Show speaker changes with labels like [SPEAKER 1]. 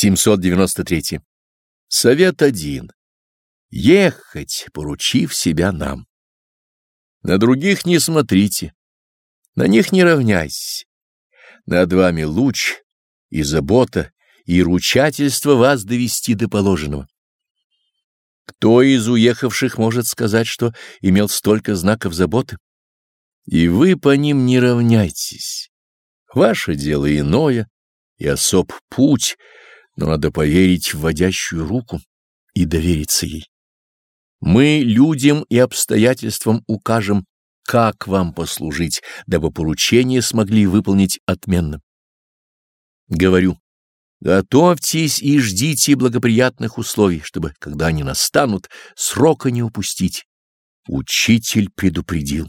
[SPEAKER 1] 793. Совет один. Ехать, поручив себя нам. На других не смотрите, на них не равняйтесь. Над вами луч и забота, и ручательство вас довести до положенного. Кто из уехавших может сказать, что имел столько знаков заботы? И вы по ним не равняйтесь. Ваше дело иное, и особ путь, надо поверить в водящую руку и довериться ей. Мы людям и обстоятельствам укажем, как вам послужить, дабы поручение смогли выполнить отменно. Говорю, готовьтесь и ждите благоприятных условий, чтобы, когда они настанут, срока не упустить. Учитель предупредил.